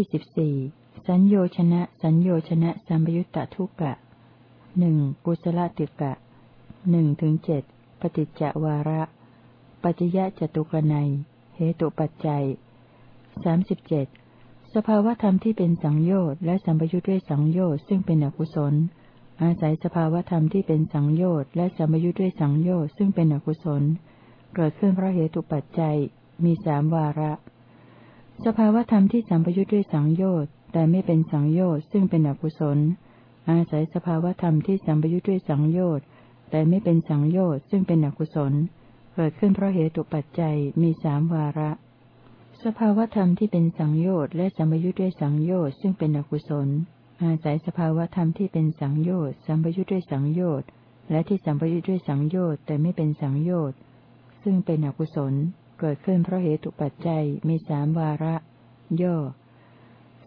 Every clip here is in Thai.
ยี่สิบสี่สัญโยชนะ สัญโยชนะ สัมยุตตทุกะหนึ่งกุศลติกะหนึ่งถึงเจ็ดปฏิจจวาระ ปัจจยะจตุกนัยเหตุปัจจัยสามสิบเจ็ดสภาวธรรมที่เป็นสังโยชน์และสัมปยุทธ์ด้วยสังโยชน์ซึ่งเป็นอกุศล อาศัยสภาวธรรมที่เป็นสังโยชน์และสัมปยุทธ์ด้วยสังโยชน์ซึ่งเป็นอกุศล เกิดขึ้นเพราะเหตุปัจจัยมีสามวาระ สภาวธรรมที่สัมปยุทธ์ด้วยสังโยชน์แต่ไม่เป็นสังโยชน์ซึ่งเป็นอกุศล อาศัยสภาวธรรมที่สัมปยุทธ์ด้วยสังโยชน์แต่ไม่เป็นสังโยชน์ซึ่งเป็นอกุศล เกิดขึ้นเพราะเหตุปัจจัยมีสามวาระ สภาวธรรมที่เป็นสังโยชน์และสัมยุทธ์ด้วยสังโยชน์ซึ่งเป็นอกุศล อาศัยสภาวธรรมที่เป็นสังโยชน์สัมยุทธ์ด้วยสังโยชน์และที่สัมยุทธ์ด้วยสังโยชน์แต่ไม่เป็นสังโยชน์ซึ่งเป็นอกุศล เกิดขึ้นเพราะเหตุปัจจัยมีสามวาระ ย่อ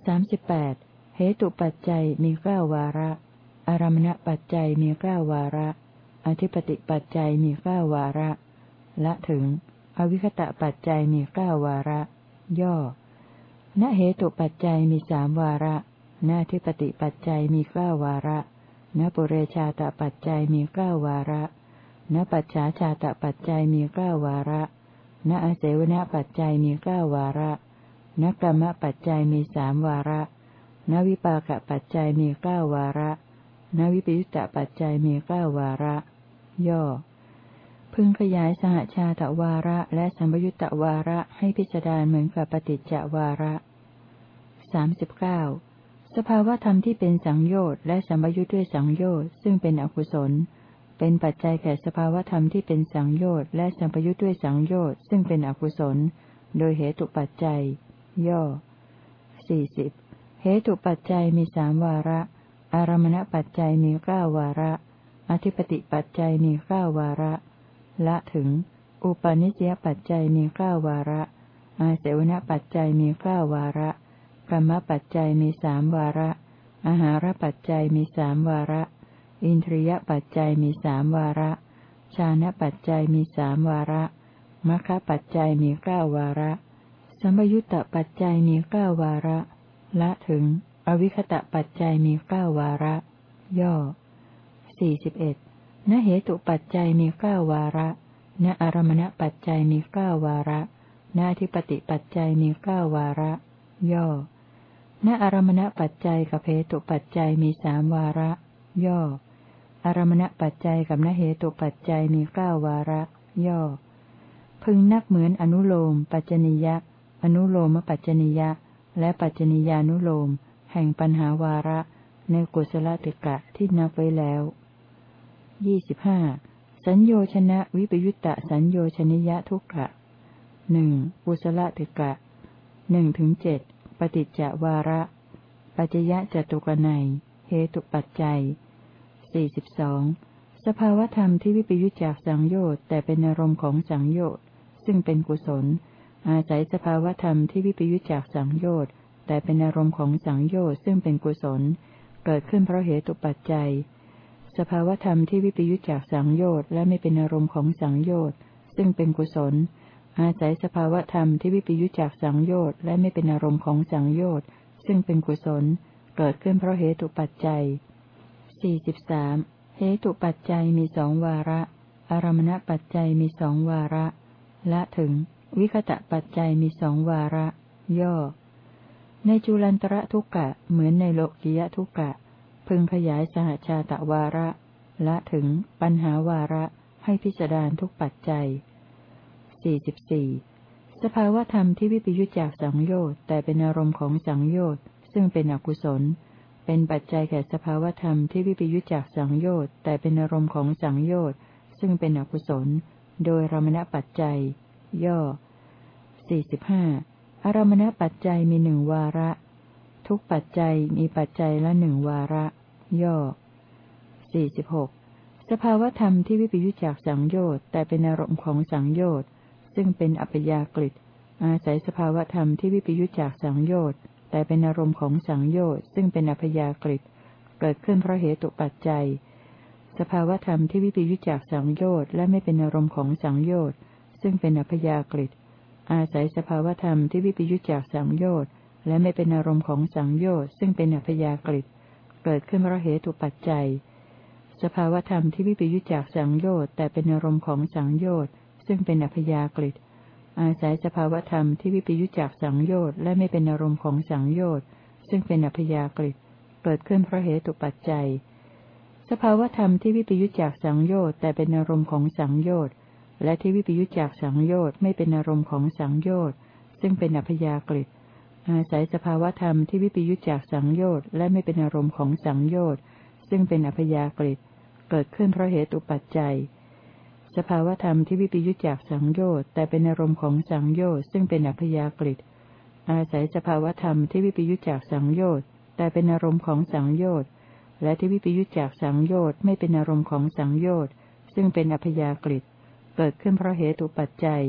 สามสิบแปดเหตุปัจจัยมีเก้าวาระ อารมณปัจจัยมีเก้าวาระ อธิปติปัจจัยมีเก้าวาระและถึง อวิคตะปัจจัยมีเก้าวาระ ย่อณเหตุปัจจัยมีสามวาระณทิปติปัจจัยมีเก้าวาระณปุเรชาตปัจจัยมีเก้าวาระณปัจฉาชาตปัจจัยมีเก้าวาระ ณอาเสวนปัจจัยมีเก้าวาระณกรรมปัจจัยมีสามวาระณวิปากปัจจัยมีเก้าวาระณวิปยุตตปัจจัยมีเก้าวาระ ย่อ พึงขยายสหชาตวาระและสัมยุตตวาระให้พิจารณาเหมือนกับปฏิจจวาระสามสิบเก้าสภาวธรรมที่เป็นสังโยชน์และสัมยุตด้วยสังโยชน์ซึ่งเป็นอกุศล เป็นปัจจัยแก่สภาวธรรมที่เป็นสังโยชน์และสัมยุตด้วยสังโยชน์ซึ่งเป็นอกุศล โดยเหตุปัจจัย ย่อสี่สิบเหตุปัจจัยมีสามวาระ อารมณปัจจัยมีเก้าวาระ อธิปติปัจจัยมีเก้าวาระ ละถึง อุปาณิสยปัจจัยมีเก้าวาระ อาเสวนปัจจัยมีเก้าวาระกรรมปัจจัยมีสามวาระ อาหารปัจจัยมีสามวาระ อินทรียปัจจัยมีสามวาระ ชานะปัจจัยมีสามวาระมัคคปัจจัยมีเก้าวาระสัมยุตตปัจจัยมีเก้าวาระ ละถึง อวิคตะปัจจัยมีเก้าวาระ ย่อสี่สิบเอ็ดณเหตุปัจจัยมีเก้าวาระ ณอารมณปัจจัยมีเก้าวาระณทิปติปัจจัยมีเก้าวาระ ย่อณอารมณปัจจัยกับเหตุปัจจัยมีสามวาระ ย่อ อารมณปัจจัยกับณเหตุปัจจัยมีเก้าวาระ ย่อ พึงนักเหมือนอนุโลม ปัจจนิยะ อนุโลมปัจจนิยะ และปัจจนิยานุโลม แห่งปัญหาวาระ ในกุศลติกะที่นับไว้แล้วยี่สิบห้าสัญโยชนะวิปยุตตะสัญโยชนิยะทุกขะหนึ่งปุสลติกะหนึ่งถึงเจ็ดปฏิจจวาระ ปัจจยะจตุกนัยเหตุปัจจัย สี่สิบสองสภาวธรรมที่วิปยุจจากสังโยชน์แต่เป็นอารมณ์ของสังโยชน์ซึ่งเป็นกุศล อาศัยสภาวธรรมที่วิปยุจจากสังโยชน์แต่เป็นอารมณ์ของสังโยชน์ซึ่งเป็นกุศล เกิดขึ้นเพราะเหตุปัจจัย สภาวธรรมที่วิปยุจจากสังโยชน์และไม่เป็นอารมณ์ของสังโยชน์ซึ่งเป็นกุศล อาศัยสภาวธรรมที่วิปยุจจากสังโยชน์และไม่เป็นอารมณ์ของสังโยชน์ซึ่งเป็นกุศล เกิดขึ้นเพราะเหตุปัจจัย สี่สิบสามเหตุปัจจัยมีสองวาระ อารมณปัจจัยมีสองวาระและถึง วิคตะปัจจัยมีสองวาระ ย่อ ในจุลันตระทุกกะเหมือนในโลกิยะทุกกะ พึงขยายสหชาตวาระและถึงปัญหาวาระให้พิจารณาทุกปัจจัย 44. สภาวธรรมที่วิปยุจจากสังโยชน์แต่เป็นอารมณ์ของสังโยชน์ซึ่งเป็นอกุศล เป็นปัจจัยแก่สภาวธรรมที่วิปยุจจากสังโยชน์แต่เป็นอารมณ์ของสังโยชน์ซึ่งเป็นอกุศล โดยรมณปัจจัย ย่อ 45. อารมณปัจจัยมีหนึ่งวาระ ทุกปัจจัยมีปัจจัยละหนึ่งวาระ ย่อสี่สิบหกสภาวธรรมที่วิปยุจจากสังโยชน์แต่เป็นอารมณ์ของสังโยชน์ซึ่งเป็นอัปยากฤิอาศัยสภาวธรรมที่วิปยุจจากสังโยชน์ แต่เป็นอารมณ์ของสังโยชน์ซึ่งเป็นอัพยากฤิเกิดขึ้นเพราะเหตุปัจจัย สภาวธรรมที่วิปยุจจากสังโยชน์และไม่เป็นอารมณ์ของสังโยชน์ซึ่งเป็นอัพยากฤิอาศัยสภาวธรรมที่วิปยุจจากสังโยชน์และไม่เป็นอารมณ์ของสังโยชน์ซึ่งเป็นอัพยากฤิเกิดขึ้นเพราะเหตุปัจจัย สภาวธรรมที่วิปยุจจากสังโยชน์แต่เป็นอารมณ์ของสังโยชน์ซึ่งเป็นอัพยากฤิ อาศัยสภาวธรรมที่วิปยุจจากสังโยชน์และไม่เป็นอารมณ์ของสังโยชน์ซึ่งเป็นอัพยากฤิเกิดขึ้นเพราะเหตุปัจจัย สภาวธรรมที่วิปยุจจากสังโยชน์แต่เป็นอารมณ์ของสังโยชน์และที่วิปยุจจากสังโยชน์ไม่เป็นอารมณ์ของสังโยชน์ซึ่งเป็นอัพยากฤิอาศัยสภาวธรรมที่วิปยุจจากสังโยชน์และไม่เป็นอารมณ์ของสังโยชน์ซึ่งเป็นอัพยากฤิเกิดขึ้นเพราะเหตุปัจจัย สภาวธรรมที่วิปยุจจากสังโยชน์แต่เป็นอารมณ์ของสังโยชน์ซึ่งเป็นอัพยากฤิอาศัยสภาวธรรมที่วิปยุจจากสังโยชน์แต่เป็นอารมณ์ของสังโยชน์และที่วิปยุจจากสังโยชน์ไม่เป็นอารมณ์ของสังโยชน์ซึ่งเป็นอัพยากฤิเกิดขึ้นเพราะเหตุปัจจัย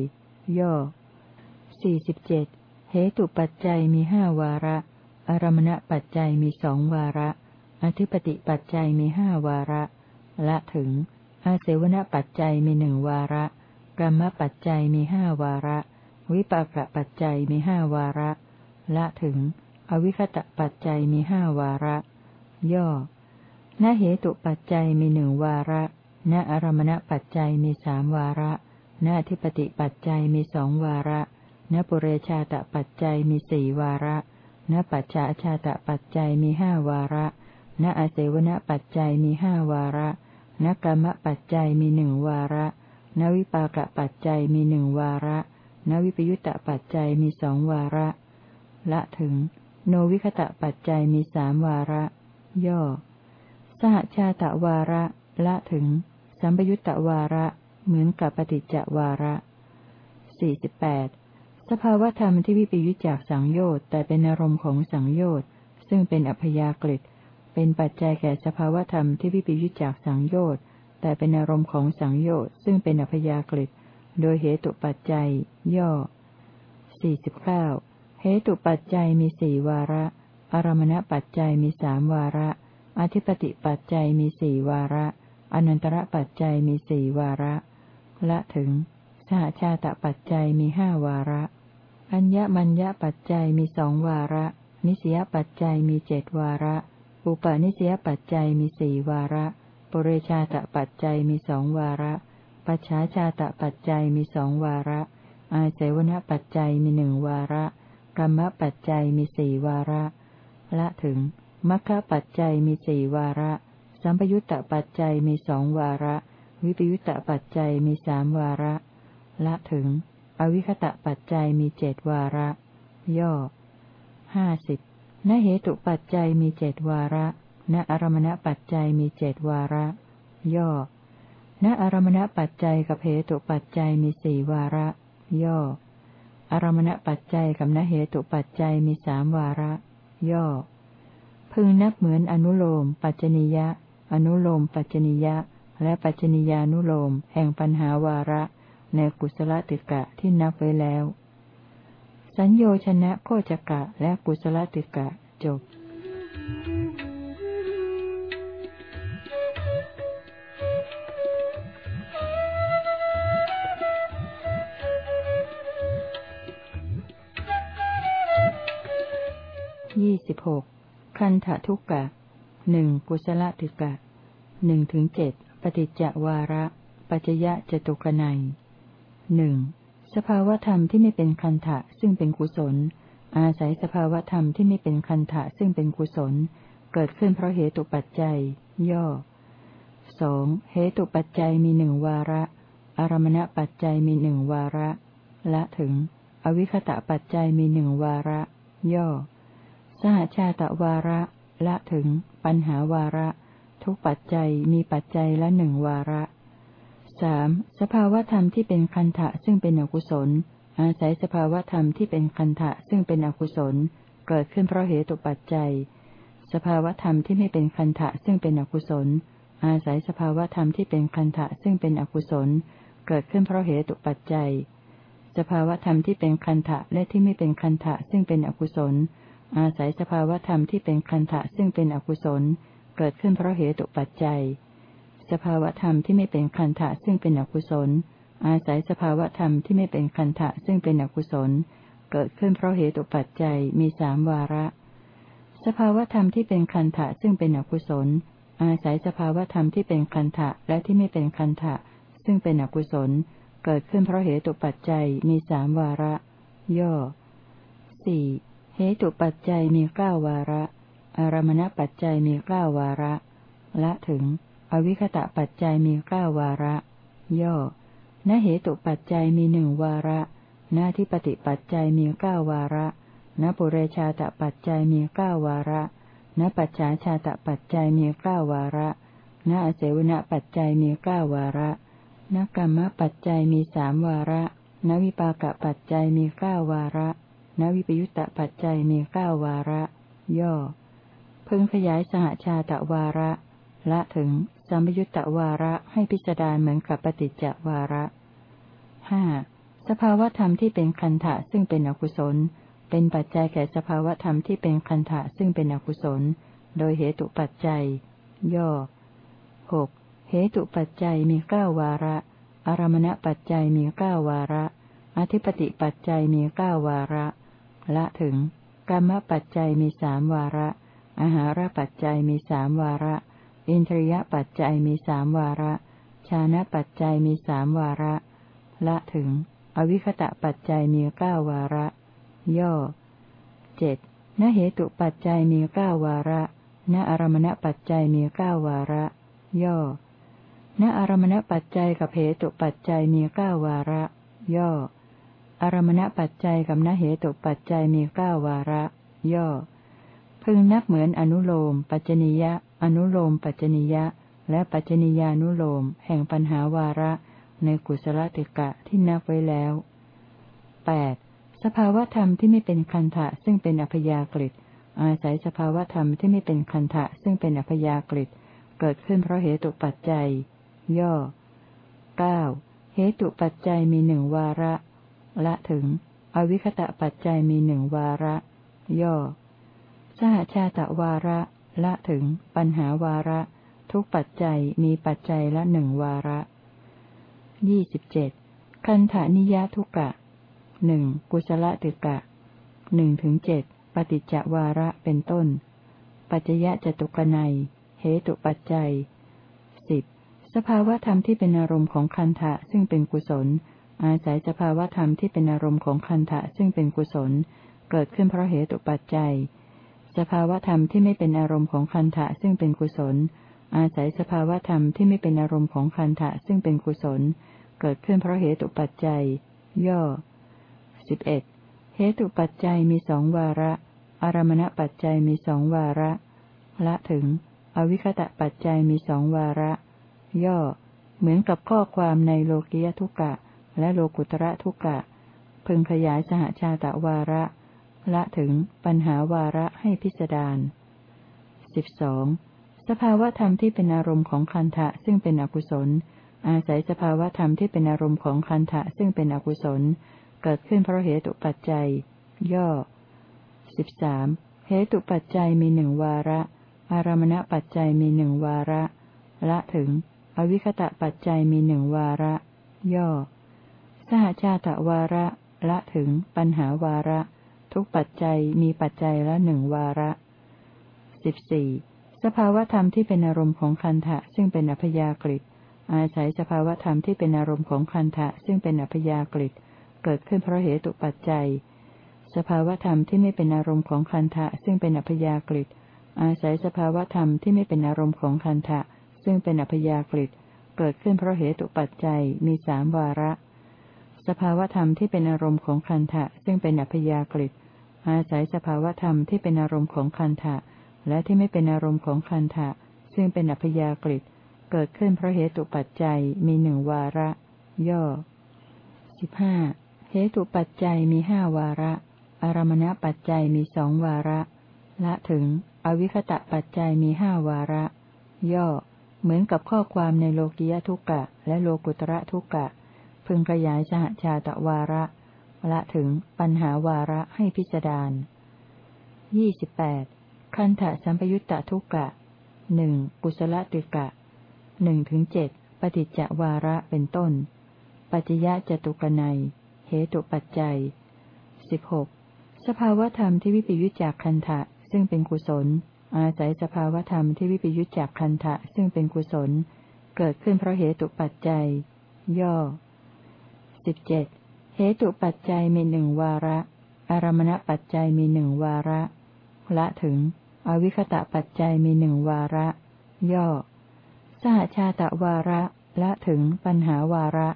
ย่อสี่สิบเจ็ดเหตุปัจจัยมีห้าวาระ อารมณปัจจัยมีสองวาระ อธิปติปัจจัยมีห้าวาระ ละถึง อาเสวนปัจจัยมีหนึ่งวาระกรรมปัจจัยมีห้าวาระ วิปากปัจจัยมีห้าวาระ ละถึง อวิคตะปัจจัยมีห้าวาระ ย่อณเหตุปัจจัยมีหนึ่งวาระณอารมณปัจจัยมีสามวาระณอธิปติปัจจัยมีสองวาระณปุเรชาตปัจจัยมีสี่วาระณปัจฉาชาตปัจจัยมีห้าวาระณอาเสวนปัจจัยมีห้าวาระ ณกรรมปัจจัยมีหนึ่งวาระณวิปากปัจจัยมีหนึ่งวาระณวิปยุตตปัจจัยมีสองวาระ ละถึง โนวิคตะปัจจัยมีสามวาระ ย่อ สหชาตะวาระ ละถึง สัมปยุตตวาระ เหมือนกับปฏิจจวาระสี่สิบแปดสภาวธรรมที่วิปยุจจากสังโยชน์แต่เป็นอารมณ์ของสังโยชน์ซึ่งเป็นอัพยากฤิ เป็นปัจจัยแก่สภาวธรรมที่วิปยุจจากสังโยชน์ แต่เป็นอารมณ์ของสังโยชน์ ซึ่งเป็นอัพยากฤิโดยเหตุปัจจัย ย่อสี่สิบเก้าเหตุปัจจัยมีสี่วาระ อารมณปัจจัยมีสามวาระ อธิปติปัจจัยมีสี่วาระ อนันตระปัจจัยมีสี่วาระ ละถึง สหชาตปัจจัยมีห้าวาระ อัญญมัญญปัจจัยมีสองวาระ นิสยปัจจัยมีเจดวาระ อุปนิสยปัจจัยมีสี่วาระปุเรชาตปัจจัยมีสองวาระ ปัจฉาชาตปัจจัยมีสองวาระ อาเสวนปัจจัยมีหนึ่งวาระกรรมปัจจัยมีสี่วาระ ละถึงมัคคะปัจจัยมีสี่วาระ สัมปยุตตปัจจัยมีสองวาระ วิปยุตตปัจจัยมีสามวาระ ละถึง อวิคตะปัจจัยมีเจดวาระ ย่อห้าสิบ ณเหตุปัจจัยมีเจดวาระณอารมณปัจจัยมีเจดวาระ ย่อ ณอารมณปัจจัยกับเหตุปัจจัยมีสี่วาระ ย่อ อารมณปัจจัยกับณเหตุปัจจัยมีสามวาระ ย่อ พึงนับเหมือนอนุโลม ปัจจนิยะ อนุโลม ปัจจนิยะ และปัจจนิยานุโลม แห่งปัญหาวาระ ในกุศลติกะที่นับไว้แล้ว สัญโยชนะโคจกะและกุศลติกะจบยี่สิบหกคันธทุกกะหนึ่งกุศลติกะหนึ่งถึงเจ็ดปฏิจจวาระ ปัจยะจตุกนัยหนึ่ง สภาวธรรมที่ไม่เป็นคันทะซึ่งเป็นกุศล อาศัยสภาวธรรมที่ไม่เป็นคันทะซึ่งเป็นกุศล เกิดขึ้นเพราะเหตุปัจจัย ย่อสองเหตุปัจจัยมีหนึ่งวาระ อารมณปัจจัยมีหนึ่งวาระ ละถึง อวิคตะปัจจัยมีหนึ่งวาระ ย่อ สหชาตะวาระ ละถึง ปัญหาวาระ ทุกปัจจัยมีปัจจัยละหนึ่งวาระ สามสภาวธรรมที่เป็นคันทะซึ่งเป็นอกุศล อาศัยสภาวธรรมที่เป็นคันทะซึ่งเป็นอกุศล เกิดขึ้นเพราะเหตุปัจจัย สภาวธรรมที่ไม่เป็นคันทะซึ่งเป็นอกุศล อาศัยสภาวธรรมที่เป็นคันทะซึ่งเป็นอกุศล เกิดขึ้นเพราะเหตุปัจจัย สภาวธรรมที่เป็นคันทะและที่ไม่เป็นคันทะซึ่งเป็นอกุศล อาศัยสภาวธรรมที่เป็นคันทะซึ่งเป็นอกุศล เกิดขึ้นเพราะเหตุปัจจัย สภาวธรรมที่ไม่เป็นคันทะซึ่งเป็นอกุศล อาศัยสภาวธรรมที่ไม่เป็นคันทะซึ่งเป็นอกุศล เกิดขึ้นเพราะเหตุปัจจัยมีสามวาระ สภาวธรรมที่เป็นคันทะซึ่งเป็นอกุศล อาศัยสภาวธรรมที่เป็นคันทะและที่ไม่เป็นคันทะซึ่งเป็นอกุศล เกิดขึ้นเพราะเหตุปัจจัยมีสามวาระ ย่อสี่เหตุปัจจัยมีเก้าวาระ อารมณปัจจัยมีเก้าวาระ ละถึง อวิคตะปัจจัยมีเก้าวาระ ย่อณเหตุปัจจัยมีหนึ่งวาระณที่ปฏิปัจจัยมีเก้าวาระณปุเรชาตปัจจัยมีเก้าวาระณปัจฉาชาตปัจจัยมีเก้าวาระณอเสวนปัจจัยมีเก้าวาระณกรรมปัจจัยมีสามวาระณวิปากปัจจัยมีเก้าวาระณวิปยุตตปัจจัยมีเก้าวาระ ย่อ พึงขยายสหชาตวาระ ละถึง สัมยุตตวาระให้พิจารณาเหมือนกับปฏิจจวาระห้าสภาวธรรมที่เป็นคันธะซึ่งเป็นอกุศล เป็นปัจจัยแก่สภาวธรรมที่เป็นคันธะซึ่งเป็นอกุศล โดยเหตุปัจจัย ย่อหกเหตุปัจจัยมีเก้าวาระ อารมณปัจจัยมีเก้าวาระ อธิปติปัจจัยมีเก้าวาระ ละถึงกรรมปัจจัยมีสามวาระ อาหารปัจจัยมีสามวาระ อินทรียปัจจัยมีสามวาระ ชานะปัจจัยมีสามวาระ ละถึง อวิคตะปัจจัยมีเก้าวาระ ย่อเจ็ดนเหตุปัจจัยมีเก้าวาระณอารมณปัจจัยมีเก้าวาระ ย่อณอารมณปัจจัยกับเหตุปัจจัยมีเก้าวาระ ย่ออารมณปัจจัยกับนเหตุปัจจัยมีเก้าวาระ ย่อ พึงนับเหมือนอนุโลม ปัจจนิยะ อนุโลม ปัจจนิยะ และปัจจนิยานุโลม แห่งปัญหาวาระ ในกุศลติกะที่นับไว้แล้วแปดสภาวธรรมที่ไม่เป็นคันทะซึ่งเป็นอัพยากฤิอาศัยสภาวธรรมที่ไม่เป็นคันทะซึ่งเป็นอัพยากฤิเกิดขึ้นเพราะเหตุปัจจัย ย่อเก้าเหตุปัจจัยมีหนึ่งวาระ ละถึง อวิคตะปัจจัยมีหนึ่งวาระ ย่อ สหชาตวาระ ละถึง ปัญหาวาระ ทุกปัจจัยมีปัจจัยละหนึ่งวาระยี่สิบเจ็ดคันธานิยทุกะหนึ่งกุศลติกะหนึ่งถึงเจ็ดปฏิจจวาระเป็นต้น ปัจจยะจตุกนัยเหตุปัจจัยสิบสภาวธรรมที่เป็นอารมณ์ของคันทะซึ่งเป็นกุศล อาศัยสภาวธรรมที่เป็นอารมณ์ของคันทะซึ่งเป็นกุศล เกิดขึ้นเพราะเหตุปัจจัย สภาวธรรมที่ไม่เป็นอารมณ์ของคันทะซึ่งเป็นกุศล อาศัยสภาวธรรมที่ไม่เป็นอารมณ์ของคันทะซึ่งเป็นกุศล เกิดขึ้นเพราะเหตุปัจจัย ย่อสิบเอ็ดเหตุปัจจัยมีสองวาระ อารมณปัจจัยมีสองวาระ ละถึง อวิคตะปัจจัยมีสองวาระ ย่อ เหมือนกับข้อความในโลกิยทุกะ และโลกุตระทุกะ พึงขยายสหชาตะวาระ ละถึงปัญหาวาระให้พิสดารสิบสองสภาวธรรมที่เป็นอารมณ์ของคันทะซึ่งเป็นอกุศล อาศัยสภาวธรรมที่เป็นอารมณ์ของคันทะซึ่งเป็นอกุศล เกิดขึ้นเพราะเหตุปัจจัย ย่อสิบสามเหตุปัจจัยมีหนึ่งวาระ อารมณปัจจัยมีหนึ่งวาระ ละถึง อวิคตะปัจจัยมีหนึ่งวาระ ย่อ สหชาตวาระ ละถึง ปัญหาวาระ ทุกปัจจัยมีปัจจัยละหนึ่งวาระสิบสี่สภาวธรรมที่เป็นอารมณ์ของคันทะซึ่งเป็นอัพยากฤิอาศัยสภาวธรรมที่เป็นอารมณ์ของคันทะซึ่งเป็นอัพยากฤิเกิดขึ้นเพราะเหตุปัจจัย สภาวธรรมที่ไม่เป็นอารมณ์ของคันทะซึ่งเป็นอัพยากฤิอาศัยสภาวธรรมที่ไม่เป็นอารมณ์ของคันทะซึ่งเป็นอัพยากฤิเกิดขึ้นเพราะเหตุปัจจัยมีสามวาระ สภาวธรรมที่เป็นอารมณ์ของคันทะซึ่งเป็นอัพยากฤิ อาศัยสภาวธรรมที่เป็นอารมณ์ของคันทะและที่ไม่เป็นอารมณ์ของคันทะซึ่งเป็นอัพยากฤิเกิดขึ้นเพราะเหตุปัจจัยมีหนึ่งวาระ ย่อสิบห้าเหตุปัจจัยมีห้าวาระ อารมณปัจจัยมีสองวาระ ละถึง อวิคตะปัจจัยมีห้าวาระ ย่อ เหมือนกับข้อความในโลกิยทุกกะ และโลกุตระทุกะพึงขยายสหชาตวาระ ละถึงปัญหาวาระให้พิจารณายี่สิบแปดคันธะสัมปยุตตะทุกะหนึ่งกุศลติกะหนึ่งถึงเจ็ดปฏิจจวาระเป็นต้น ปัจยะจตุกนัยเหตุปัจจัยสิบหกสภาวธรรมที่วิปยุจจากคันทะซึ่งเป็นกุศล อาศัยสภาวธรรมที่วิปยุจจากคันทะซึ่งเป็นกุศล เกิดขึ้นเพราะเหตุปัจจัย ย่อสิบเจ็ด เหตุปัจจัยมีหนึ่งวาระ อารมณปัจจัยมีหนึ่งวาระ ละถึง อวิคตะปัจจัยมีหนึ่งวาระ ย่อ สหชาตะวาระ ละถึงปัญหาวาระ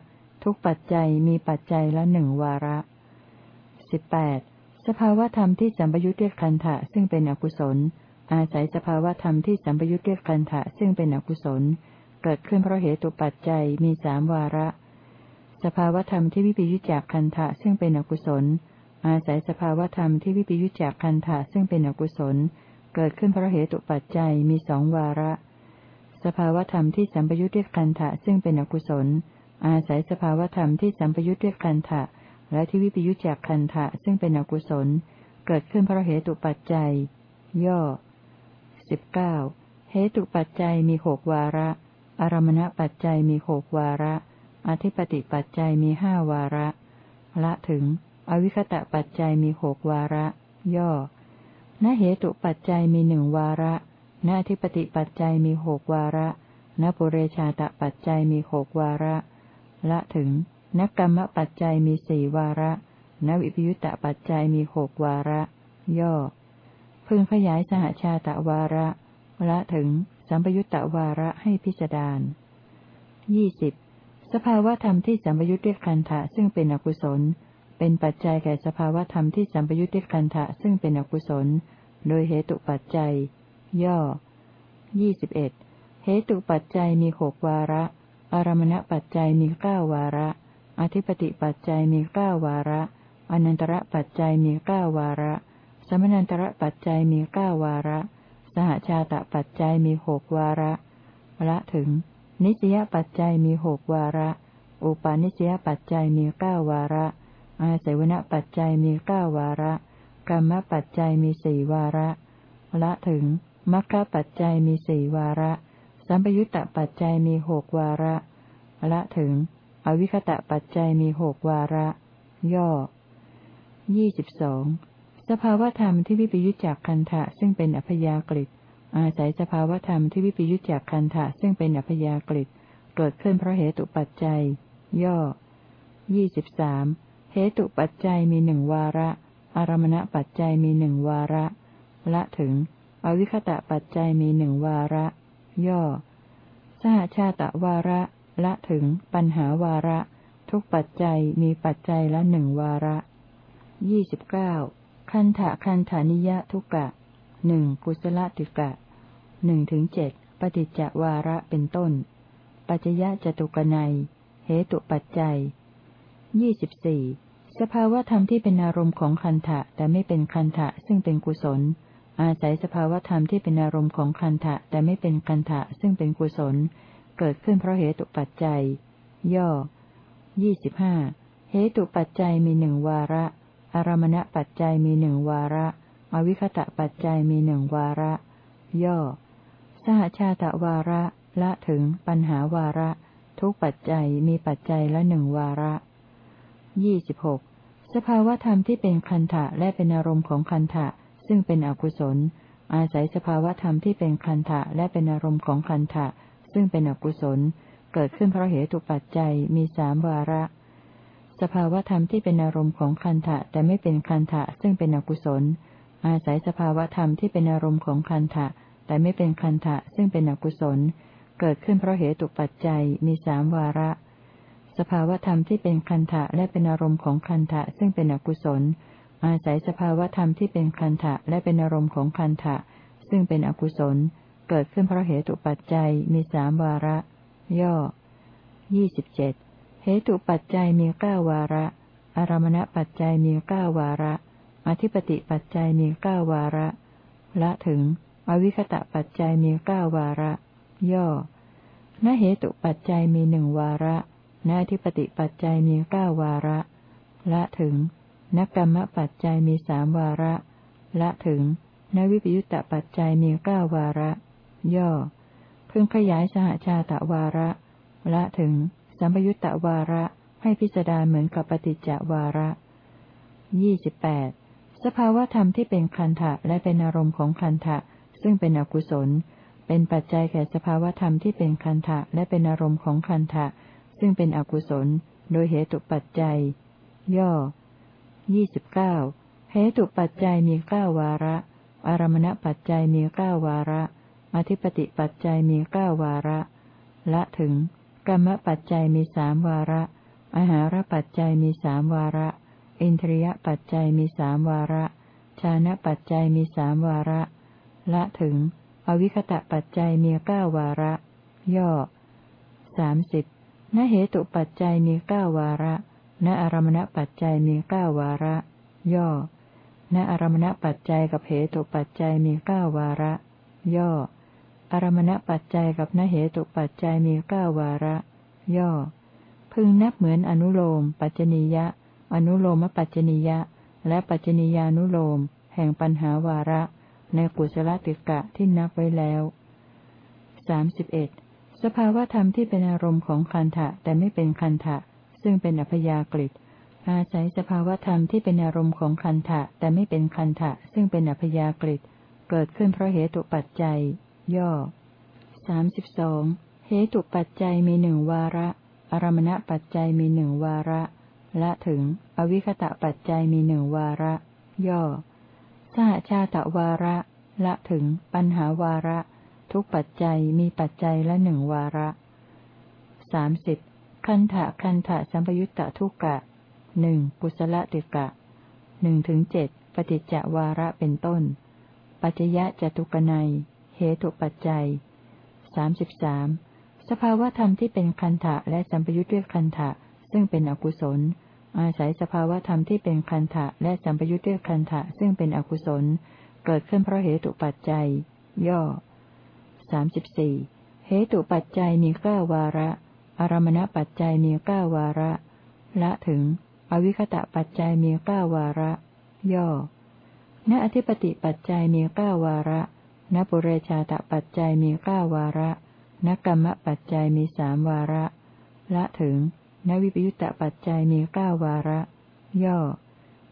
ทุกปัจจัยมีปัจจัยละหนึ่งวาระสิบแปดสภาวธรรมที่สัมปยุทธ์ด้วยคันธะซึ่งเป็นอกุศล อาศัยสภาวธรรมที่สัมปยุทธ์ด้วยคันธะซึ่งเป็นอกุศล เกิดขึ้นเพราะเหตุปัจจัยมีสามวาระ สภาวธรรมที่วิปยุจจากคันธะซึ่งเป็นอกุศล อาศัยสภาวธรรมที่วิปยุจจากคันธะซึ่งเป็นอกุศล เกิดขึ้นเพราะเหตุปัจจัยมีสองวาระ สภาวธรรมที่สัมปยุทธ์ด้วยคันธะซึ่งเป็นอกุศล อาศัยสภาวธรรมที่สัมปยุทธ์ด้วยคันธะและที่วิปยุจจากคันทะซึ่งเป็นอกุศล เกิดขึ้นเพราะเหตุปัจจัย ย่อสิบเก้าเหตุปัจจัยมีหกวาระ อารมณปัจจัยมีหกวาระ อธิปติปัจจัยมีห้าวาระ ละถึง อวิคตะปัจจัยมีหกวาระ ย่อณเหตุปัจจัยมีหนึ่งวาระณอธิปติปัจจัยมีหกวาระณปุเรชาตปัจจัยมีหกวาระ ละถึงนักกรรมปัจจัยมีสี่วาระนวิปยุตตปัจจัยมีหกวาระ ย่อ พึงขยายสหชาตะวาระ ละถึงสัมปยุตตวาระให้พิจารณายี่สิบ สภาวธรรมที่สัมปยุตด้วยคันธะซึ่งเป็นอกุศล เป็นปัจจัยแก่สภาวธรรมที่สัมปยุตด้วยคันธะซึ่งเป็นอกุศล โดยเหตุปัจจัย ย่อยี่สิบเอ็ดเหตุปัจจัยมีหกวาระ อารมณปัจจัยมีเก้าวาระ อธิปติปัจจัยมีเก้าวาระ อนันตระปัจจัยมีเก้าวาระ สมนันตระปัจจัยมีเก้าวาระ สหชาตปัจจัยมีหกวาระ ละถึง นิสยปัจจัยมีหกวาระ อุปาณิสยปัจจัยมีเก้าวาระ อาศัยวณปัจจัยมีเก้าวาระกรรมปัจจัยมีสี่วาระ ละถึงมัคคปัจจัยมีสี่วาระ สัมปยุตตปัจจัยมีหกวาระ ละถึง อวิคตะปัจจัยมีหกวาระ ย่อยี่สิบสองสภาวธรรมที่วิปยุจจากคันธะซึ่งเป็นอัพยากฤิต อาศัยสภาวธรรมที่วิปยุจจากคันธะซึ่งเป็นอัพยากฤิเกิดขึ้นเพราะเหตุปัจจัย ย่อยี่สิบสามเหตุปัจจัยมีหนึ่งวาระ อารมณปัจจัยมีหนึ่งวาระ ละถึง อวิคตะปัจจัยมีหนึ่งวาระ ย่อ สหชาตะวาระ ละถึง ปัญหาวาระ ทุกปัจจัยมีปัจจัยละหนึ่งวาระยี่สิบเก้าคันถะคันธานิยะทุกะ หนึ่งกุศลติกะหนึ่งถึงเจ็ดปฏิจจวาระเป็นต้น ปัจยะจตุกนัย เหตุปัจจัยยี่สิบสี่สภาวธรรมที่เป็นอารมณ์ของคันธะแต่ไม่เป็นคันธะซึ่งเป็นกุศล อาศัยสภาวธรรมที่เป็นอารมณ์ของคันธะแต่ไม่เป็นคันธะซึ่งเป็นกุศล เกิดขึ้นเพราะเหตุปัจจัย ย่อยี่สิบห้าเหตุปัจจัยมีหนึ่งวาระ อารมณปัจจัยมีหนึ่งวาระ อวิคตะปัจจัยมีหนึ่งวาระ ย่อ สหชาตะวาระละถึงปัญหาวาระ ทุกปัจจัยมีปัจจัยละหนึ่งวาระยี่สิบหกสภาวธรรมที่เป็นคันทะและเป็นอารมณ์ของคันทะซึ่งเป็นอกุศล อาศัยสภาวธรรมที่เป็นคันทะและเป็นอารมณ์ของคันทะซึ่งเป็นอกุศล เกิดขึ้นเพราะเหตุปัจจัยมีสามวาระ สภาวธรรมที่เป็นอารมณ์ของคันทะแต่ไม่เป็นคันทะซึ่งเป็นอกุศล อาศัยสภาวธรรมที่เป็นอารมณ์ของคันทะแต่ไม่เป็นคันทะซึ่งเป็นอกุศล เกิดขึ้นเพราะเหตุปัจจัยมีสามวาระ สภาวธรรมที่เป็นคันทะและเป็นอารมณ์ของคันทะซึ่งเป็นอกุศล อาศัยสภาวธรรมที่เป็นคันทะและเป็นอารมณ์ของคันทะซึ่งเป็นอกุศล เกิดขึ้นเพราะเหตุปัจจัยมีสามวาระ ย่อยี่สิบเจ็ดเหตุปัจจัยมีเก้าวาระ อารมณปัจจัยมีเก้าวาระ อธิปติปัจจัยมีเก้าวาระ ละถึง อวิคตะปัจจัยมีเก้าวาระ ย่อณเหตุปัจจัยมีหนึ่งวาระณอธิปติปัจจัยมีเก้าวาระ ละถึงนกรรมปัจจัยมีสามวาระ ละถึงนวิปยุตตปัจจัยมีเก้าวาระ ย่อ พึงขยายสหชาตะวาระ ละถึง สัมปยุตตวาระให้พิจารณาเหมือนกับปฏิจจวาระยี่สิบแปด สภาวธรรมที่เป็นคันทะและเป็นอารมณ์ของคันทะซึ่งเป็นอกุศล เป็นปัจจัยแก่สภาวธรรมที่เป็นคันทะและเป็นอารมณ์ของคันทะซึ่งเป็นอกุศล โดยเหตุปัจจัย ย่อยี่สิบเก้าเหตุปัจจัยมีเก้าวาระ อารมณปัจจัยมีเก้าวาระ อธิปติปัจจัยมีเก้าวาระ ละถึง กรรมปัจจัยมีสามวาระ อาหารปัจจัยมีสามวาระ อินทรียปัจจัยมีสามวาระ ชานะปัจจัยมีสามวาระ ละถึง อวิคตะปัจจัยมีเก้าวาระ ย่อสามสิบนเหตุปัจจัยมีเก้าวาระณอารมณปัจจัยมีเก้าวาระ ย่อณอารมณปัจจัยกับเหตุปัจจัยมีเก้าวาระ ย่อ อารมณปัจจัยกับนเหตุปัจจัยมีเก้าวาระ ย่อ พึงนับเหมือนอนุโลม ปัจจนิยะ อนุโลมปัจจนิยะ และปัจจนิยานุโลม แห่งปัญหาวาระ ในกุศลติกะที่นับไว้แล้วสามสิบเอ็ดสภาวธรรมที่เป็นอารมณ์ของคันทะแต่ไม่เป็นคันทะซึ่งเป็นอัพยากฤิอาศัยสภาวธรรมที่เป็นอารมณ์ของคันทะแต่ไม่เป็นคันทะซึ่งเป็นอัพยากฤิเกิดขึ้นเพราะเหตุปัจจัย ย่อสามสิบสองเหตุปัจจัยมีหนึ่งวาระ อารมณปัจจัยมีหนึ่งวาระ ละถึง อวิคตะปัจจัยมีหนึ่งวาระ ย่อ สหชาตะวาระ ละถึง ปัญหาวาระ ทุกปัจจัยมีปัจจัยละหนึ่งวาระสามสิบคันถะคันถะสัมปยุตตะทุกะหนึ่งกุศลติกะหนึ่งถึงเจ็ดปฏิจจวาระเป็นต้น ปัจจยะจตุกนัยเหตุปัจจัยสามสิบสามสภาวธรรมที่เป็นคันถะและสัมปยุตด้วยคันถะ ซึ่งเป็นอกุศล อาศัยสภาวธรรมที่เป็นคันถะและสัมปยุตด้วยคันถะซึ่งเป็นอกุศล เกิดขึ้นเพราะเหตุปัจจัย ย่อสามสิบสี่เหตุปัจจัยมีเก้าวาระ อารมณปัจจัยมีเก้าวาระ ละถึง อวิคตะปัจจัยมีเก้าวาระ ย่อณอธิปติปัจจัยมีเก้าวาระณปุเรชาตปัจจัยมีเก้าวาระณกรรมปัจจัยมีสามวาระ ละถึง ณวิปยุตตปัจจัยมีเก้าวาระ ย่อ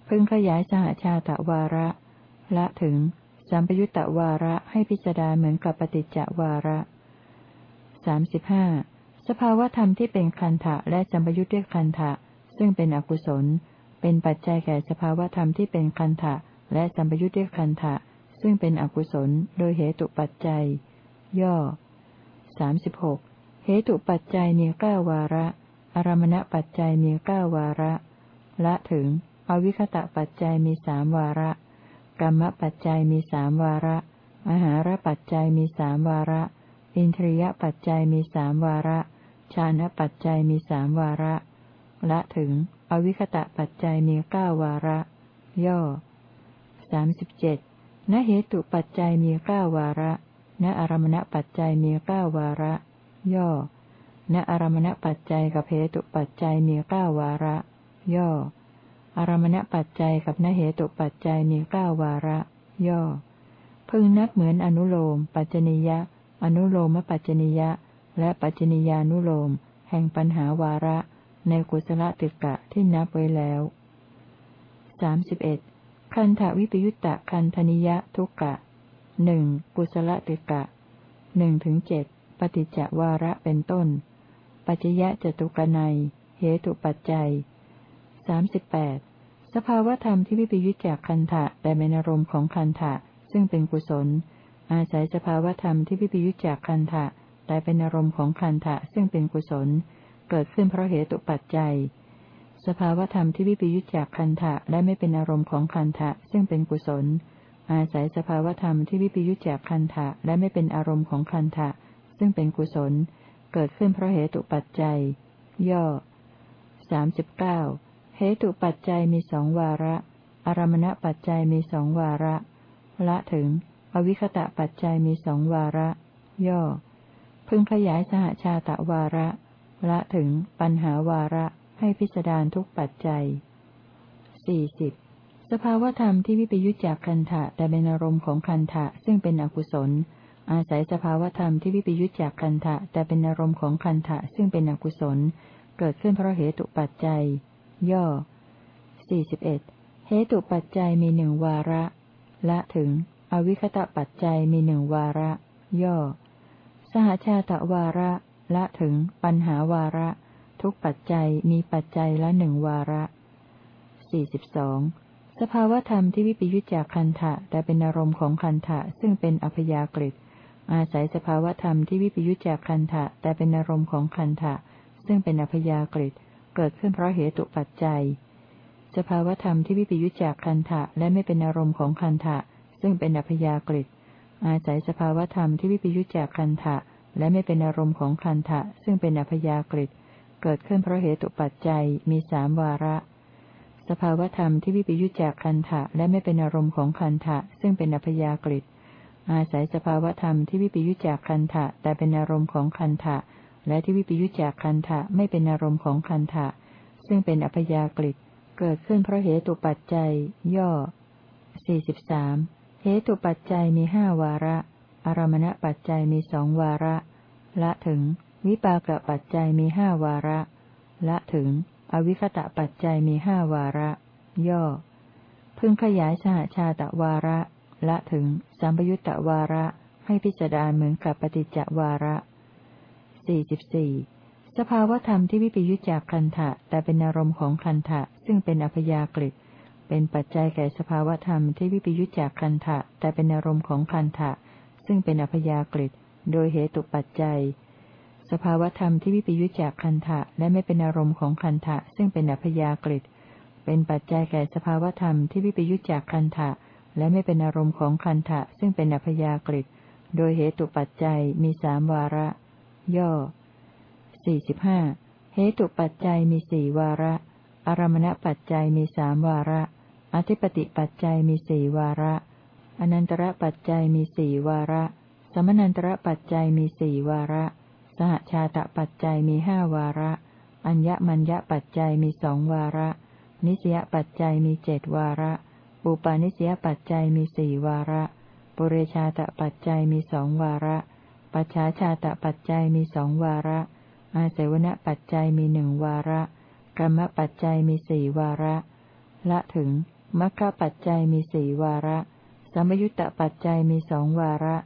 พึงขยายสหชาตวาระ ละถึงสัมปยุตตวาระให้พิจารณาเหมือนกับปฏิจจวาระสามสิบห้าสภาวธรรมที่เป็นคันทะและสัมปยุทธ์ด้วยคันทะซึ่งเป็นอกุศล เป็นปัจจัยแก่สภาวธรรมที่เป็นคันทะและสัมปยุทธ์ด้วยคันทะซึ่งเป็นอกุศลโดยเหตุปัจจัย ย่อสามสิบหกเหตุปัจจัยมีเก้าวาระ อารมณปัจจัยมีเก้าวาระ ละถึง อวิคตะปัจจัยมีสามวาระ กรรมปัจจัยมีสามวาระอาหารปัจจัยมีสามวาระ อินทรียปัจจัยมีสามวาระ ชานะปัจจัยมีสามวาระ ละถึง อวิคตะปัจจัยมีเก้าวาระ ย่อสามสิบเจ็ดณเหตุปัจจัยมีเก้าวาระ ณอารมณปัจจัยมีเก้าวาระ ย่อ ณอารมณปัจจัยกับเหตุปัจจัยมีเก้าวาระ ย่อ อารมณปัจจัยกับณเหตุปัจจัยมีเก้าวาระ ย่อ พึงนับเหมือนอนุโลม ปัจจนิยะ อนุโลมปัจจนิยะ และปัจจนิยานุโลม แห่งปัญหาวาระ ในกุศลติกะที่นับไว้แล้วสามสิบเอ็ดคันธวิปยุตตะคันธนิยะทุกกะหนึ่งกุศลติกะหนึ่งถึงเจ็ดปฏิจจวาระเป็นต้น ปัจจยะจตุกนัย เหตุปัจจัยสามสิบแปดสภาวธรรมที่วิปยุตจากคันธะแต่เป็นอารมณ์ของคันธะซึ่งเป็นกุศล อาศัยสภาวธรรมที่วิปยุตจากคันธะแต่เป็นอารมณ์ของคันทะซึ่งเป็นกุศล เกิดขึ้นเพราะเหตุปัจจัย สภาวธรรมที่วิปยุจจากคันทะและไม่เป็นอารมณ์ของคันทะซึ่งเป็นกุศล อาศัยสภาวธรรมที่วิปยุจจากคันทะและไม่เป็นอารมณ์ของคันทะซึ่งเป็นกุศลเเกิดขึ้นเพราะเหตุปัจจัย ย่อสามสิบเก้าเหตุปัจจัยมีสองวาระ อารมณปัจจัยมีสองวาระ ละถึง อวิคตะปัจจัยมีสองวาระ ย่อ พึงขยายสหชาตะวาระ ละถึงปัญหาวาระให้พิจารทุกปัจจัยสี่สิบสภาวธรรมที่วิปยุจจากคันธะแต่เป็นอารมณ์ของคันธะซึ่งเป็นอกุศล อาศัยสภาวธรรมที่วิปยุจจากคันธะแต่เป็นอารมณ์ของคันธะซึ่งเป็นอกุศล เกิดขึ้นเพราะเหตุปัจจัย ย่อสี่สิบเหตุปัจจัยมีหนึ่งวาระ ละถึง อวิคตะปัจจัยมีหนึ่งวาระ ย่อ สหชาตวาระ ละถึง ปัญหาวาระ ทุกปัจจัยมีปัจจัยละหนึ่งวาระสี่สิบสองสภาวธรรมที่วิปยุจจากคันธะแต่เป็นอารมณ์ของคันธะซึ่งเป็นอัพยากฤิ อาศัยสภาวธรรมที่วิปยุจจากคันธะแต่เป็นอารมณ์ของคันธะซึ่งเป็นอัพยากฤิเกิดขึ้นเพราะเหตุปัจจัย สภาวธรรมที่วิปยุจจากคันธะและไม่เป็นอารมณ์ของคันธะซึ่งเป็นอัพยากฤิอาศัยสภาวธรรมที่วิปยุจจากคันธะและไม่เป็นอารมณ์ของคันธะซึ่งเป็นอัพยากฤิเกิดขึ้นเพราะเหตุปัจจัยมีสามวาระ สภาวธรรมที่วิปยุจจากคันธะและไม่เป็นอารมณ์ของคันธะซึ่งเป็นอัพยากฤิ อาศัยสภาวธรรมที่วิปยุจจากคันธะแต่เป็นอารมณ์ของคันธะและที่วิปยุจจากคันธะไม่เป็นอารมณ์ของคันธะซึ่งเป็นอัพยากฤิเกิดขึ้นเพราะเหตุปัจจัย ย่อสี่สิบสามเหตุปัจจัยมีห้าวาระ อารมณปัจจัยมีสองวาระ ละถึง วิปากปัจจัยมีห้าวาระ ละถึง อวิคตะปัจจัยมีห้าวาระ ย่อ พึงขยายสหชาตวาระ ละถึงสัมปยุตตวาระให้พิจารณาเหมือนกับปฏิจจวาระสี่สิบสี่สภาวธรรมที่วิปยุจจากคันธะแต่เป็นอารมณ์ของคันธะซึ่งเป็นอัพยากฤิเป็นปัจจัยแก่สภาวธรรมที่วิปยุจจากคันธะแต่เป็นอารมณ์ของคันธะซึ่งเป็นอัพยากฤิโดยเหตุปัจจัย สภาวธรรมที่วิปยุจจากคันธะและไม่เป็นอารมณ์ของคันธะซึ่งเป็นอัพยากฤิเป็นปัจจัยแก่สภาวธรรมที่วิปยุจจากคันธะ และไม่เป็นอารมณ์ของคันธะซึ่งเป็นอัพยากฤิโดยเหตุปัจจัยมีสามวาระ ย่อสี่สิบห้าเหตุปัจจัยมีสี่วาระ อารมณปัจจัยมีสามวาระ อธิปติปัจจัยมีสี่วาระ อนันตระปัจจัยมีสี่วาระ สมนันตระปัจจัยมีสี่วาระ สหชาตปัจจัยมีห้าวาระ อัญญมัญญปัจจัยมีสองวาระ นิสยปัจจัยมีเจดวาระ ปุปาณิสยปัจจัยมีสี่วาระ ปุเรชาตปัจจัยมีสองวาระ ปัจฉาชาตปัจจัยมีสองวาระ อาเสวนปัจจัยมีหนึ่งวาระ กรรมปัจจัยมีสี่วาระ ละถึงมัคคปัจจัยมีสี่วาระ สัมยุตตปัจจัยมีสองวาระ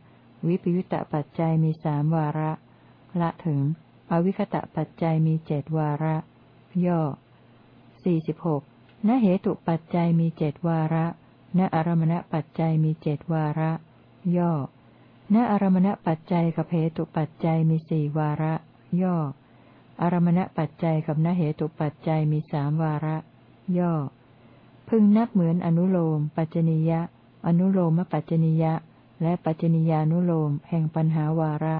วิปยุตตปัจจัยมีสามวาระ ละถึง อวิคตะปัจจัยมีเจดวาระ ย่อสี่สิบหก ณเหตุปัจจัยมีเจดวาระ ณอารมณปัจจัยมีเจดวาระ ย่อ ณอารมณปัจจัยกับเหตุปัจจัยมีสี่วาระ ย่อ อารมณปัจจัยกับณเหตุปัจจัยมีสามวาระ ย่อ พึงนับเหมือนอนุโลม ปัจจนิยะ อนุโลมปัจจนิยะ และปัจจนิยานุโลมแห่งปัญหาวาระ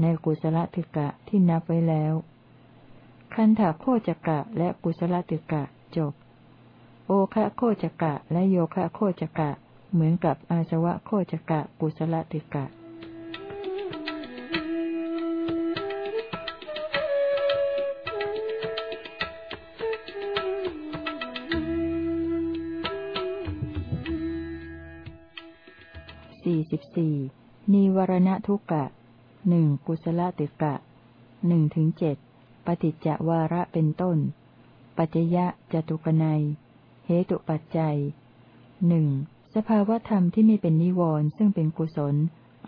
ในกุศลติกะที่นับไว้แล้ว คันถาโคจกะและกุศลติกะจบ โอคะโคจกะ และโยคะโคจกะ เหมือนกับอาสวะโคจกะ กุศลติกะสี่สิบสี่นิวรณทุกะหนึ่งกุศลติกะหนึ่งถึงเจ็ดปฏิจจวาระเป็นต้น ปัจยะจตุกนัย ตุปัจจัยหนึ่งสภาวธรรมที่ไม่เป็นนิวรณ์ซึ่งเป็นกุศล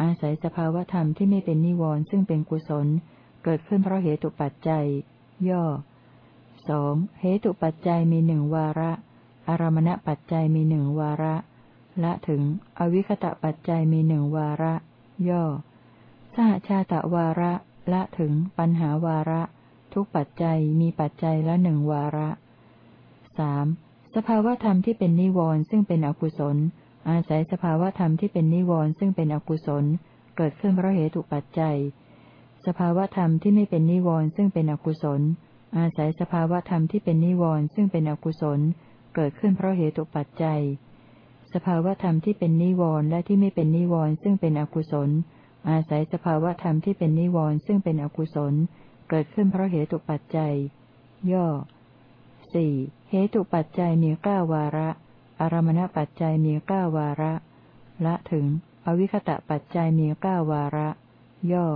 อาศัยสภาวธรรมที่ไม่เป็นนิวรณ์ซึ่งเป็นกุศล เกิดขึ้นเพราะเหตุปัจจัย ย่อสองเหตุปัจจัยมีหนึ่งวาระ อารมณปัจจัยมีหนึ่งวาระ ละถึง อวิคตะปัจจัยมีหนึ่งวาระ ย่อ สหชาตะวาระ ละถึง ปัญหาวาระ ทุกปัจจัยมีปัจจัยละหนึ่งวาระสาม สภาวธรรมที่เป็นนิวรณ์ซึ่งเป็นอกุศล อาศัยสภาวธรรมที่เป็นนิวรณ์ซึ่งเป็นอกุศล เกิดขึ้นเพราะเหตุปัจจัย สภาวธรรมที่ไม่เป็นนิวรณ์ซึ่งเป็นอกุศล อาศัยสภาวธรรมที่เป็นนิวรณ์ซึ่งเป็นอกุศล เกิดขึ้นเพราะเหตุปัจจัย สภาวธรรมที่เป็นนิวรณ์และที่ไม่เป็นนิวรณ์ซึ่งเป็นอกุศล อาศัยสภาวธรรมที่เป็นนิวรณ์ซึ่งเป็นอกุศล เกิดขึ้นเพราะเหตุปัจจัย ย่อสี่ เหตุปัจจัยมีเก้าวาระ อารมณปัจจัยมีเก้าวาระ ละถึง อวิคตะปัจจัยมีเก้าวาระ ย่อ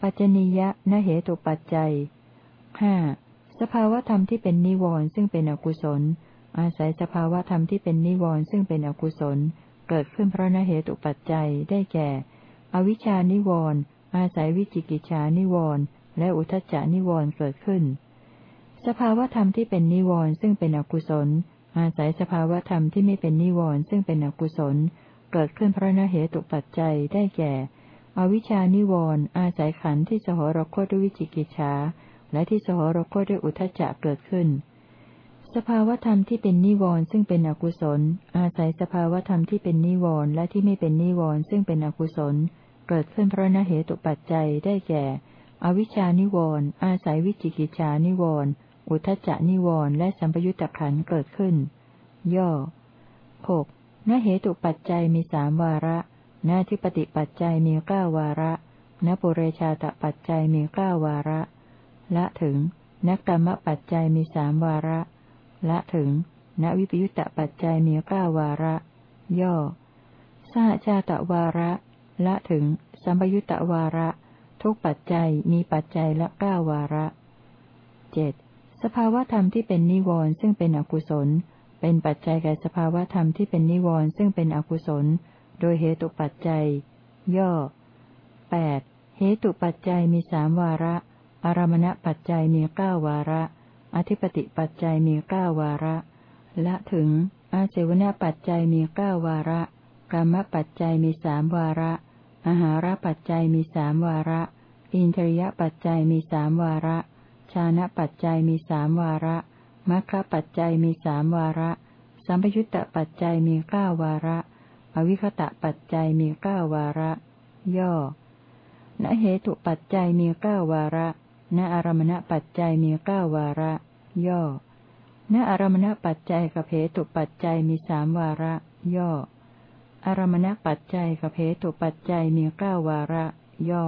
ปัจจนิยะนเหตุปัจจัยห้าสภาวธรรมที่เป็นนิวรณ์ซึ่งเป็นอกุศล อาศัยสภาวธรรมที่เป็นนิวรณ์ซึ่งเป็นอกุศล เกิดขึ้นเพราะนเหตุปัจจัยได้แก่ อวิชานิวรณ์อาศัยวิจิกิจฉานิวรณ์และอุทจจานิวรณ์เกิดขึ้น สภาวธรรมที่เป็นนิวรณ์ซึ่งเป็นอกุศล อาศัยสภาวธรรมที่ไม่เป็นนิวรณ์ซึ่งเป็นอกุศล เกิดขึ้นเพราะนเหตุปัจจัยได้แก่ อวิชานิวรณ์อาศัยขันธ์ที่สหรคตด้วยวิจิกิจฉาและที่สหรคตด้วยอุทจจะเกิดขึ้น สภาวธรรมที่เป็นนิวรณ์ซึ่งเป็นอกุศล อาศัยสภาวธรรมที่เป็นนิวรณ์และที่ไม่เป็นนิวรณ์ซึ่งเป็นอกุศล เกิดขึ้นเพราะนเหตุปัจจัยได้แก่ อวิชานิวรณ์อาศัยวิจิกิจฉานิวรณ์ อุทจจะนิวรณ์และสัมปยุตตะขันเกิดขึ้น ย่อหกนเหตุปัจจัยมีสามวาระนาทิปติปัจจัยมีเก้าวาระนปุเรชาตปัจจัยมีเก้าวาระ ละถึงนักรรมปัจจัยมีสามวาระ ละถึงณวิปยุตตปัจจัยมีเก้าวาระ ย่อสหชาตวาระ ละถึง สัมปยุตตวาระ ทุกปัจจัยมีปัจจัยละเก้าวาระเจ็ด สภาวธรรมที่เป็นนิวรณ์ซึ่งเป็นอกุศล เป็นปัจจัยแก่สภาวธรรมที่เป็นนิวรณ์ซึ่งเป็นอกุศล โดยเหตุปัจจัย ย่อแปดเหตุปัจจัยมีสามวาระ อารมณปัจจัยมีเก้าวาระ อธิปติปัจจัยมีเก้าวาระ ละถึง อาเจวณปัจจัยมีเก้าวาระกรรมปัจจัยมีสามวาระ อาหารปัจจัยมีสามวาระ อินทริยปัจจัยมีสามวาระ ชานะปัจจัยมีสามวาระมัคคปัจจัยมีสามวาระ สัมปยุตตปัจจัยมีเก้าวาระ อวิคตะปัจจัยมีเก้าวาระ ย่อณเหตุปัจจัยมีเก้าวาระณอารมณปัจจัยมีเก้าวาระ ย่อณอารมณปัจจัยกับเหตุปัจจัยมีสามวาระ ย่อ อารมณปัจจัยกับเหตุปัจจัยมีเก้าวาระ ย่อ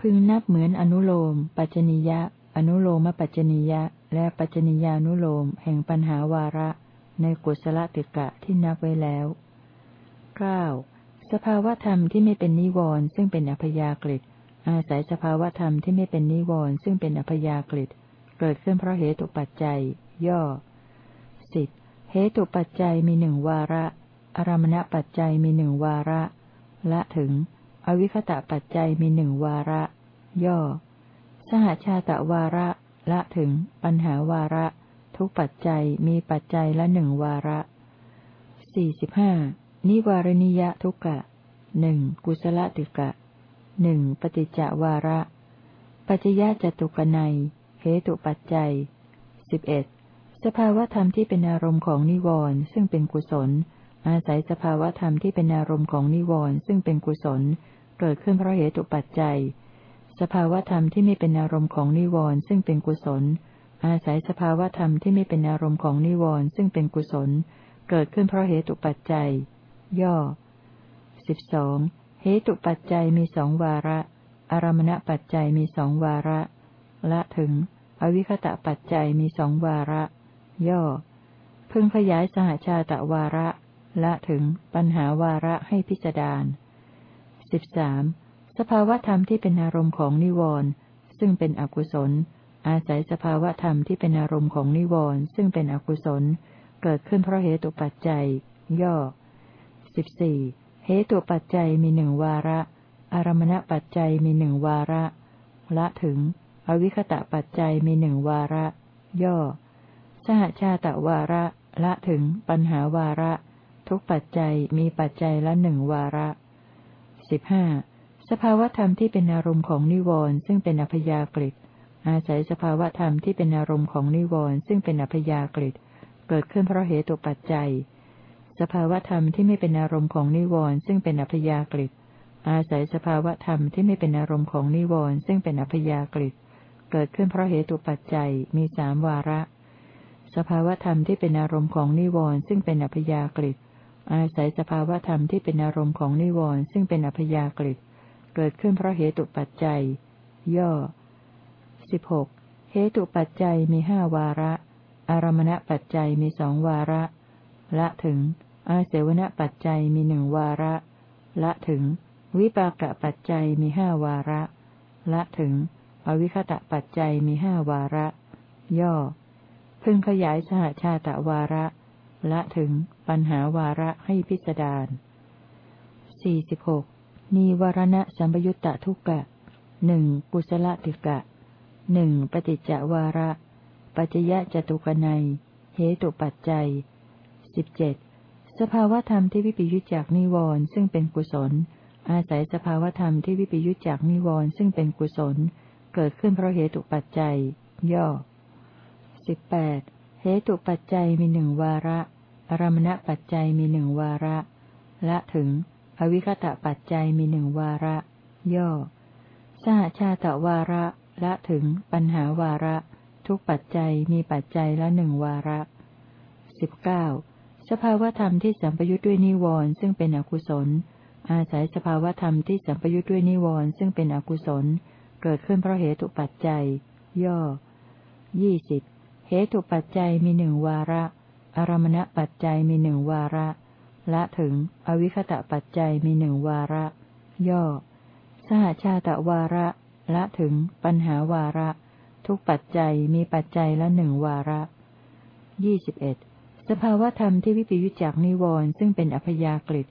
พึงนับเหมือนอนุโลม ปัจจนิยะ อนุโลมปัจจนิยะ และปัจจนิยานุโลมแห่งปัญหาวาระ ในกุศลติกะที่นับไว้แล้วเก้าสภาวธรรมที่ไม่เป็นนิวรณ์ซึ่งเป็นอัพยากฤิอาศัยสภาวธรรมที่ไม่เป็นนิวรณ์ซึ่งเป็นอัพยากฤิเกิดขึ้นเพราะเหตุปัจจัย ย่อสิบเหตุปัจจัยมีหนึ่งวาระ อารมณปัจจัยมีหนึ่งวาระ ละถึง อวิคตะปัจจัยมีหนึ่งวาระ ย่อ สหชาตะวาระละถึง ปัญหาวาระ ทุกปัจจัยมีปัจจัยละหนึ่งวาระสี่สิบห้านิวารณิยทุกะหนึ่งกุศลติกะหนึ่งปฏิจจวาระ ปัจจยะจตุกนัยเหตุปัจจัยสิบเอ็ดสภาวธรรมที่เป็นอารมณ์ของนิวรณ์ซึ่งเป็นกุศล อาศัยสภาวธรรมที่เป็นอารมณ์ของนิวรณ์ซึ่งเป็นกุศล เกิดขึ้นเพราะเหตุปัจจัย สภาวธรรมที่ไม่เป็นอารมณ์ของนิวรณ์ซึ่งเป็นกุศล อาศัยสภาวธรรมที่ไม่เป็นอารมณ์ของนิวรณ์ซึ่งเป็นกุศล เกิดขึ้นเพราะเหตุปัจจัย ย่อสิบสองเหตุปัจจัยมีสองวาระ อารมณปัจจัยมีสองวาระ ละถึง อวิคตะปัจจัยมีสองวาระ ย่อ พึงขยายสหชาตะวาระ ละถึงปัญหาวาระให้พิจารณาสิบสาม สภาวธรรมที่เป็นอารมณ์ของนิวรณ์ซึ่งเป็นอกุศล อาศัยสภาวธรรมที่เป็นอารมณ์ของนิวรณ์ซึ่งเป็นอกุศล เกิดขึ้นเพราะเหตุปัจจัย ย่อสิบสี่เหตุปัจจัยมีหนึ่งวาระ อารมณปัจจัยมีหนึ่งวาระ ละถึง อวิคตะปัจจัยมีหนึ่งวาระ ย่อ สหชาตะวาระ ละถึง ปัญหาวาระ ทุกปัจจัยมีปัจจัยละหนึ่งวาระสิบห้า สภาวธรรมที่เป็นอารมณ์ของนิวรณ์ซึ่งเป็นอพยากฤิอาศัยสภาวธรรมที่เป็นอารมณ์ของนิวรณ์ซึ่งเป็นอพยากฤิเกิดขึ้นเพราะเหตุปัจจัย สภาวธรรมที่ไม่เป็นอารมณ์ของนิวรณ์ซึ่งเป็นอัพยากฤิอาศัยสภาวธรรมที่ไม่เป็นอารมณ์ของนิวรณ์ซึ่งเป็นอัพยากฤิเกิดขึ้นเพราะเหตุปัจจัยมีสามวาระ สภาวธรรมที่เป็นอารมณ์ของนิวรณ์ซึ่งเป็นอัพยากฤิอาศัยสภาวธรรมที่เป็นอารมณ์ของนิวรณ์ซึ่งเป็นอัพยากฤิ เกิดขึ้นเพราะเหตุปัจจัย ย่อสิบหกเหตุปัจจัยมีห้าวาระ อารมณปัจจัยมีสองวาระ ละถึง อาเสวนปัจจัยมีหนึ่งวาระ ละถึง วิปากะปัจจัยมีห้าวาระ ละถึง อวิคตะปัจจัยมีห้าวาระ ย่อ พึงขยายสหชาตะวาระ ละถึงปัญหาวาระให้พิสดารสี่สิบหก นิวรณะสัมปยุตตะทุกกะหนึ่งกุศลติกะหนึ่งปฏิจจวาระ ปัจจยะจตุกนัยเหตุปัจจัยสิบเจ็ดสภาวธรรมที่วิปยุจจากนิวรณ์ซึ่งเป็นกุศล อาศัยสภาวธรรมที่วิปยุจจากนิวรณ์ซึ่งเป็นกุศล เกิดขึ้นเพราะเหตุปัจจัย ย่อสิบแปดเหตุปัจจัยมีหนึ่งวาระอารมณปัจจัยมีหนึ่งวาระ ละถึง อวิคตะปัจจัยมีหนึ่งวาระ ย่อ สหชาตวาระละถึงปัญหาวาระ ทุกปัจจัยมีปัจจัยละหนึ่งวาระสิบเก้าสภาวธรรมที่สัมปยุทธ์ด้วยนิวรณ์ซึ่งเป็นอกุศล อาศัยสภาวธรรมที่สัมปยุทธ์ด้วยนิวรณ์ซึ่งเป็นอกุศล เกิดขึ้นเพราะเหตุปัจจัย ย่อยี่สิบเหตุปัจจัยมีหนึ่งวาระ อารมณปัจจัยมีหนึ่งวาระ ละถึง อวิคตะปัจจัยมีหนึ่งวาระ ย่อ สหชาตะวาระ ละถึง ปัญหาวาระ ทุกปัจจัยมีปัจจัยละหนึ่งวาระยี่สิบเอ็ดสภาวธรรมที่วิปยุจจากนิวรณ์ซึ่งเป็นอัพยากฤิ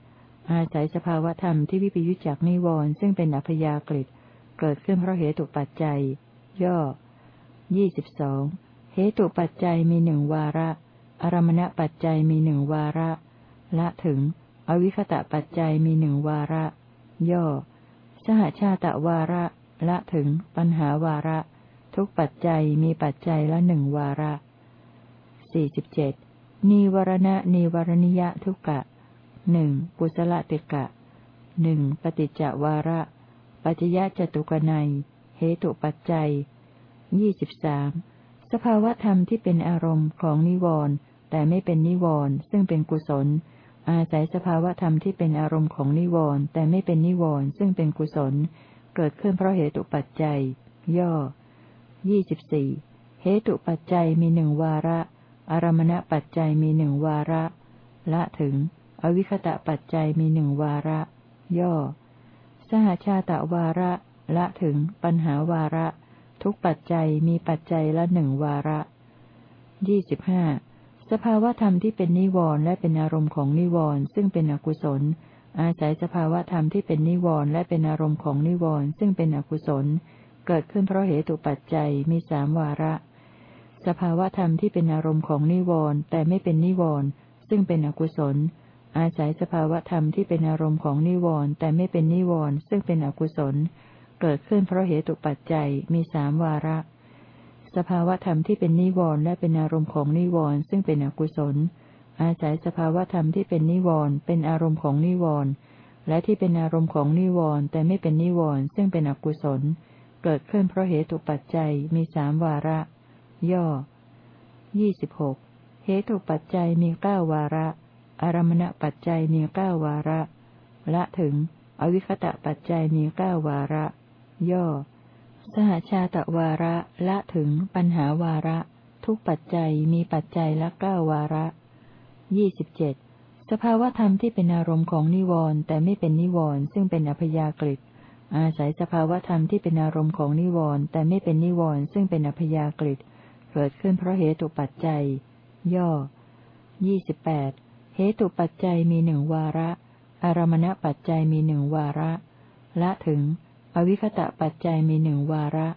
อาศัยสภาวธรรมที่วิปยุจจากนิวรณ์ซึ่งเป็นอัพยากฤิเกิดขึ้นเพราะเหตุปัจจัย ย่อยี่สิบสองเหตุปัจจัยมีหนึ่งวาระ อารมณปัจจัยมีหนึ่งวาระ ละถึง อวิคตะปัจจัยมีหนึ่งวาระ ย่อ สหชาตะวาระ ละถึง ปัญหาวาระ ทุกปัจจัยมีปัจจัยละหนึ่งวาระสี่สิบเจ็ดนีวรณะนีวรณิยะทุกะหนึ่งกุศลติกะหนึ่งปฏิจจวาระ ปัจจยะจตุกนัยเหตุปัจจัยยี่สิบสามสภาวธรรมที่เป็นอารมณ์ของนิวรณ์แต่ไม่เป็นนิวรณ์ซึ่งเป็นกุศล อาศัยสภาวธรรมที่เป็นอารมณ์ของนิวรณ์แต่ไม่เป็นนิวรณ์ซึ่งเป็นกุศล เกิดขึ้นเพราะเหตุปัจจัย ย่อยี่สิบสี่เหตุปัจจัยมีหนึ่งวาระ อารมณปัจจัยมีหนึ่งวาระ ละถึง อวิคตะปัจจัยมีหนึ่งวาระ ย่อ สหชาตะวาระ ละถึง ปัญหาวาระ ทุกปัจจัยมีปัจจัยละหนึ่งวาระยี่สิบห้า สภาวธรรมที่เป็นนิวรณ์และเป็นอารมณ์ของนิวรณ์ซึ่งเป็นอกุศล อาศัยสภาวธรรมที่เป็นนิวรณ์และเป็นอารมณ์ของนิวรณ์ซึ่งเป็นอกุศล เกิดขึ้นเพราะเหตุปัจจัยมีสามวาระ สภาวธรรมที่เป็นอารมณ์ของนิวรณ์แต่ไม่เป็นนิวรณ์ซึ่งเป็นอกุศล อาศัยสภาวธรรมที่เป็นอารมณ์ของนิวรณ์แต่ไม่เป็นนิวรณ์ซึ่งเป็นอกุศล เกิดขึ้นเพราะเหตุปัจจัยมีสามวาระ สภาวธรรมที่เป็นนิวรณ์และเป็นอารมณ์ของนิวรณ์ซึ่งเป็นอกุศล อาศัยสภาวธรรมที่เป็นนิวรณ์เป็นอารมณ์ของนิวรณ์และที่เป็นอารมณ์ของนิวรณ์แต่ไม่เป็นนิวรณ์ซึ่งเป็นอกุศล เกิดขึ้นเพราะเหตุปัจจัยมีสามวาระ ย่อยี่สิบหกเหตุปัจจัยมีเก้าวาระ อารมณปัจจัยมีเก้าวาระ ละถึง อวิคตะปัจจัยมีเก้าวาระ ย่อ สหชาตวาระละถึงปัญหาวาระ ทุกปัจจัยมีปัจจัยละเก้าวาระยี่สิบเจ็ดสภาวธรรมที่เป็นอารมณ์ของนิวรณ์แต่ไม่เป็นนิวรณ์ซึ่งเป็นอพยากฤิอาศัยสภาวธรรมที่เป็นอารมณ์ของนิวรณ์แต่ไม่เป็นนิวรณ์ซึ่งเป็นอพยากฤิเกิดขึ้นเพราะเหตุปัจจัย ย่อยี่สิบแปดเหตุปัจจัยมีหนึ่งวาระ อารมณปัจจัยมีหนึ่งวาระ ละถึง อวิคตะปัจจัยมีหนึ่งวาระ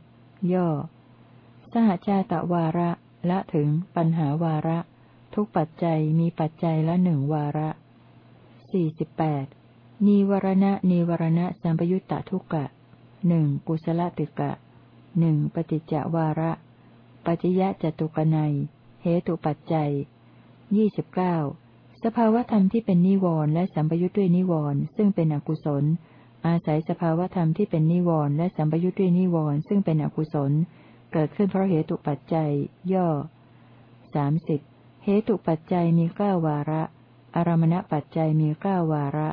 ย่อ สหชาตะวาระละถึงปัญหาวาระ ทุกปัจจัยมีปัจจัยละหนึ่งวาระสี่สิบแปดนีวรณะนีวรณะสัมปยุตตะทุกกะหนึ่งกุศลติกะหนึ่งปฏิจจวาระ ปัจจยะจตุกนัยเหตุปัจจัยยี่สิบเก้าสภาวธรรมที่เป็นนิวรณ์และสัมปยุทธ์ด้วยนิวรณ์ซึ่งเป็นอกุศล อาศัยสภาวธรรมที่เป็นนิวรณ์และสัมปยุทธ์ด้วยนิวรณ์ซึ่งเป็นอกุศล เกิดขึ้นเพราะเหตุปัจจัย ย่อสามสิบเหตุปัจจัยมีเก้าวาระ อารมณปัจจัยมีเก้าวาระ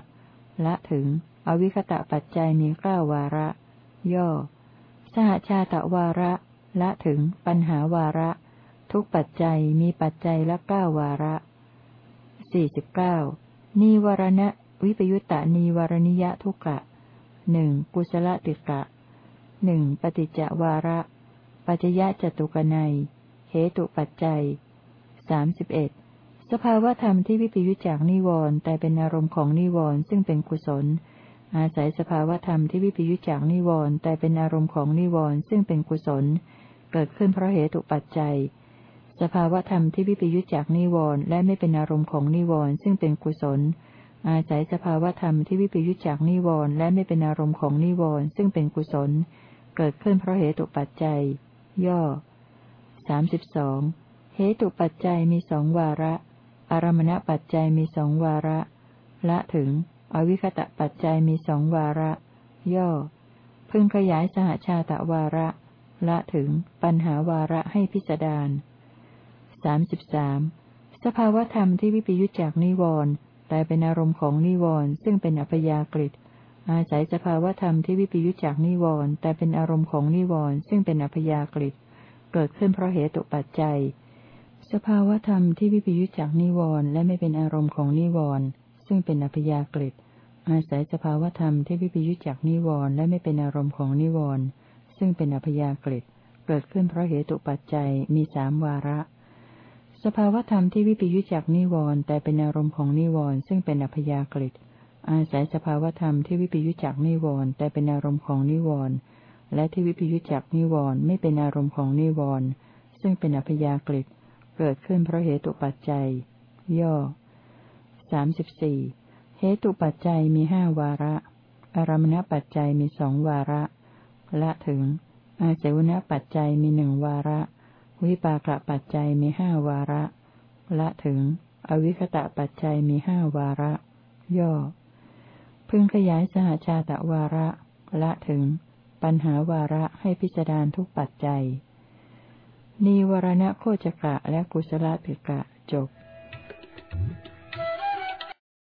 ละถึง อวิคตะปัจจัยมีเก้าวาระ ย่อ สหชาตะวาระ ละถึง ปัญหาวาระ ทุกปัจจัยมีปัจจัยละเก้าวาระสี่สิบเก้านีวรณะ วิปยุตตานีวรณิยะทุกะ หนึ่งกุศลติกะหนึ่งปฏิจจวาระ ปัจยะจตุกนัยเหตุปัจจัยสามสิบเอ็ดสภาวธรรมที่วิปยุจจากนิวรณ์แต่เป็นอารมณ์ของนิวรณ์ซึ่งเป็นกุศล อาศัยสภาวธรรมที่วิปยุจจากนิวรณ์แต่เป็นอารมณ์ของนิวรณ์ซึ่งเป็นกุศล เกิดขึ้นเพราะเหตุปัจจัย สภาวธรรมที่วิปยุจจากนิวรณ์และไม่เป็นอารมณ์ของนิวรณ์ซึ่งเป็นกุศล อาศัยสภาวธรรมที่วิปยุจจากนิวรณ์และไม่เป็นอารมณ์ของนิวรณ์ซึ่งเป็นกุศล เกิดขึ้นเพราะเหตุปัจจัย ย่อสามสิบสองเหตุปัจจัยมีสองวาระ อารมณปัจจัยมีสองวาระ ละถึง อวิคตะปัจจัยมีสองวาระ ย่อ พึงขยายสหชาตะวาระ ละถึง ปัญหาวาระให้พิสดารสามสิบสามสภาวธรรมที่วิปยุจจากนิวรณ์ แต่เป็นอารมณ์ของนิวรณ์ซึ่งเป็นอัพยากฤิอาศัยสภาวธรรมที่วิปยุจจากนิวรณ์แต่เป็นอารมณ์ของนิวรณ์ซึ่งเป็นอัพยากฤิเกิดขึ้นเพราะเหตุปัจจัย สภาวธรรมที่วิปยุจจากนิวรณ์และไม่เป็นอารมณ์ของนิวรณ์ซึ่งเป็นอัพยากฤิอาศัยสภาวธรรมที่วิปยุจจากนิวรณ์และไม่เป็นอารมณ์ของนิวรณ์ซึ่งเป็นอัพยากฤิเกิดขึ้นเพราะเหตุปัจจัยมีสามวาระ สภาวธรรมที่วิปยุจจากนิวรณ์แต่เป็นอารมณ์ของนิวรณ์ซึ่งเป็นอัพยากฤิอาศัยสภาวธรรมที่วิปยุจจากนิวรณ์แต่เป็นอารมณ์ของนิวรณ์และที่วิปยุจจากนิวรณ์ไม่เป็นอารมณ์ของนิวรณ์ซึ่งเป็นอัพยากฤิเกิดขึ้นเพราะเหตุปัจจัย ย่อสามสิบสี่เหตุปัจจัยมีห้าวาระ อารมณปัจจัยมีสองวาระ ละถึง อาเสวนปัจจัยมีหนึ่งวาระ วิปากปัจจัยมีห้าวาระ ละถึง อวิคตะปัจจัยมีห้าวาระ ย่อ พึงขยายสหชาตะวาระ ละถึง ปัญหาวาระให้พิจารณาทุกปัจจัย นิวรณโคจกะและกุศลปิกะจบ